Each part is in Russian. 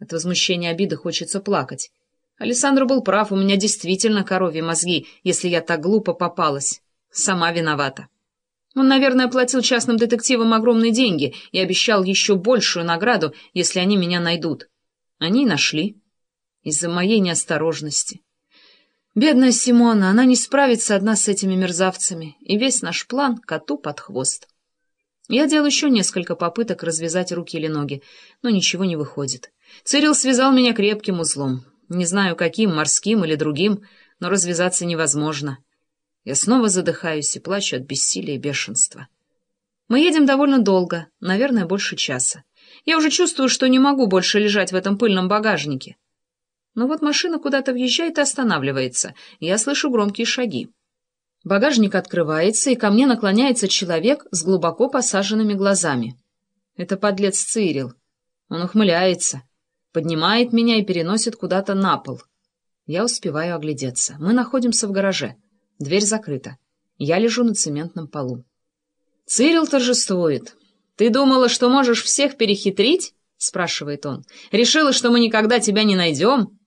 От возмущения обиды хочется плакать. Александр был прав, у меня действительно коровьи мозги, если я так глупо попалась. Сама виновата. Он, наверное, платил частным детективам огромные деньги и обещал еще большую награду, если они меня найдут. Они нашли. Из-за моей неосторожности. Бедная Симона, она не справится одна с этими мерзавцами, и весь наш план коту под хвост. Я делал еще несколько попыток развязать руки или ноги, но ничего не выходит. Цирил связал меня крепким узлом. Не знаю, каким, морским или другим, но развязаться невозможно. Я снова задыхаюсь и плачу от бессилия и бешенства. Мы едем довольно долго, наверное, больше часа. Я уже чувствую, что не могу больше лежать в этом пыльном багажнике. Но вот машина куда-то въезжает и останавливается. Я слышу громкие шаги. Багажник открывается, и ко мне наклоняется человек с глубоко посаженными глазами. Это подлец Цирил. Он ухмыляется, поднимает меня и переносит куда-то на пол. Я успеваю оглядеться. Мы находимся в гараже. Дверь закрыта. Я лежу на цементном полу. Цирил торжествует. «Ты думала, что можешь всех перехитрить?» — спрашивает он. «Решила, что мы никогда тебя не найдем?»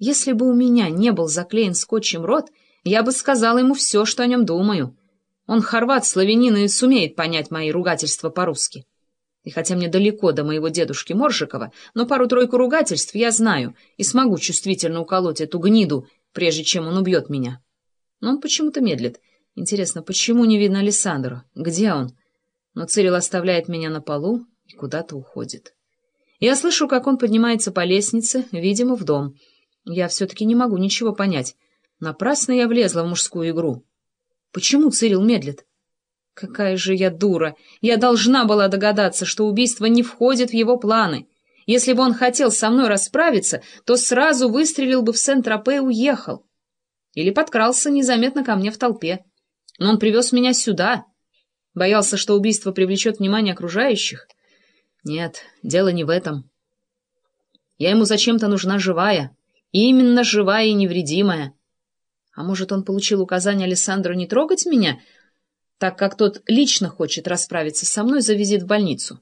Если бы у меня не был заклеен скотчем рот, я бы сказала ему все, что о нем думаю. Он хорват, славянин и сумеет понять мои ругательства по-русски. И хотя мне далеко до моего дедушки Моржикова, но пару-тройку ругательств я знаю и смогу чувствительно уколоть эту гниду, прежде чем он убьет меня. Но он почему-то медлит. Интересно, почему не видно Александру? Где он? Но Цирил оставляет меня на полу и куда-то уходит. Я слышу, как он поднимается по лестнице, видимо, в дом — я все-таки не могу ничего понять. Напрасно я влезла в мужскую игру. Почему Цирил медлит? Какая же я дура! Я должна была догадаться, что убийство не входит в его планы. Если бы он хотел со мной расправиться, то сразу выстрелил бы в Сент-Тропе и уехал. Или подкрался незаметно ко мне в толпе. Но он привез меня сюда. Боялся, что убийство привлечет внимание окружающих. Нет, дело не в этом. Я ему зачем-то нужна живая, Именно живая и невредимая. А может, он получил указание Александру не трогать меня, так как тот лично хочет расправиться со мной за визит в больницу?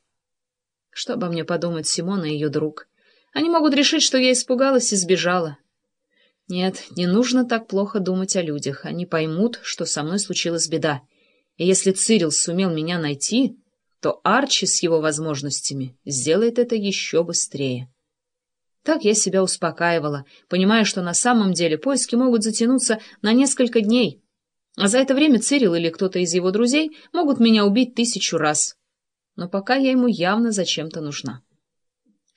Что обо мне подумает Симона и ее друг? Они могут решить, что я испугалась и сбежала. Нет, не нужно так плохо думать о людях. Они поймут, что со мной случилась беда. И если Цирил сумел меня найти, то Арчи с его возможностями сделает это еще быстрее. Так я себя успокаивала, понимая, что на самом деле поиски могут затянуться на несколько дней. А за это время Цирил или кто-то из его друзей могут меня убить тысячу раз. Но пока я ему явно зачем-то нужна.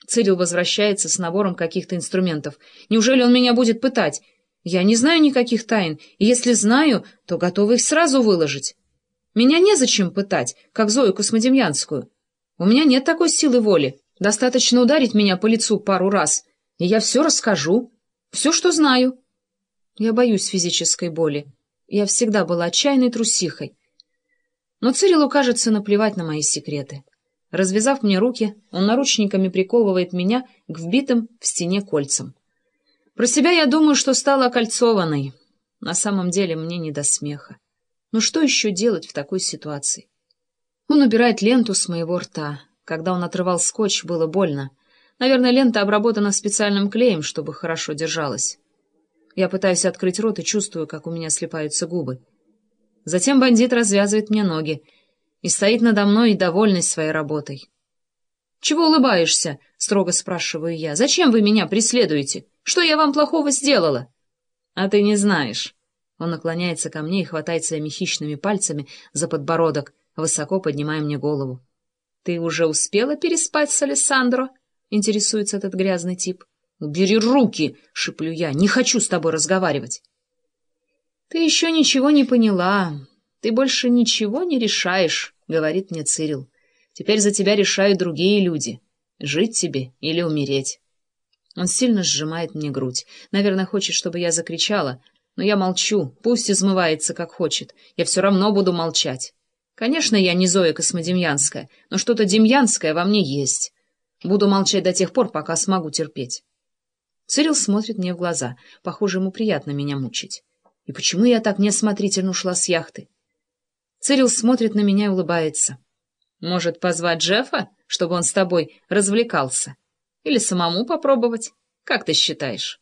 Цирил возвращается с набором каких-то инструментов. Неужели он меня будет пытать? Я не знаю никаких тайн, и если знаю, то готова их сразу выложить. Меня незачем пытать, как Зою Космодемьянскую. У меня нет такой силы воли. Достаточно ударить меня по лицу пару раз, и я все расскажу, все, что знаю. Я боюсь физической боли. Я всегда была отчаянной трусихой. Но Цирилу, кажется, наплевать на мои секреты. Развязав мне руки, он наручниками приковывает меня к вбитым в стене кольцам. Про себя я думаю, что стала окольцованной. На самом деле мне не до смеха. Но что еще делать в такой ситуации? Он убирает ленту с моего рта. Когда он отрывал скотч, было больно. Наверное, лента обработана специальным клеем, чтобы хорошо держалась. Я пытаюсь открыть рот и чувствую, как у меня слипаются губы. Затем бандит развязывает мне ноги и стоит надо мной, довольный своей работой. «Чего улыбаешься?» — строго спрашиваю я. «Зачем вы меня преследуете? Что я вам плохого сделала?» «А ты не знаешь». Он наклоняется ко мне и хватает своими хищными пальцами за подбородок, высоко поднимая мне голову. «Ты уже успела переспать с Алессандро?» — интересуется этот грязный тип. «Убери руки!» — шиплю я. «Не хочу с тобой разговаривать!» «Ты еще ничего не поняла. Ты больше ничего не решаешь», — говорит мне Цирил. «Теперь за тебя решают другие люди. Жить тебе или умереть». Он сильно сжимает мне грудь. Наверное, хочет, чтобы я закричала. Но я молчу. Пусть измывается, как хочет. Я все равно буду молчать. Конечно, я не Зоя Космодемьянская, но что-то демьянское во мне есть. Буду молчать до тех пор, пока смогу терпеть. Цирил смотрит мне в глаза. Похоже, ему приятно меня мучить. И почему я так неосмотрительно ушла с яхты? Цирил смотрит на меня и улыбается. Может, позвать Джеффа, чтобы он с тобой развлекался? Или самому попробовать? Как ты считаешь?»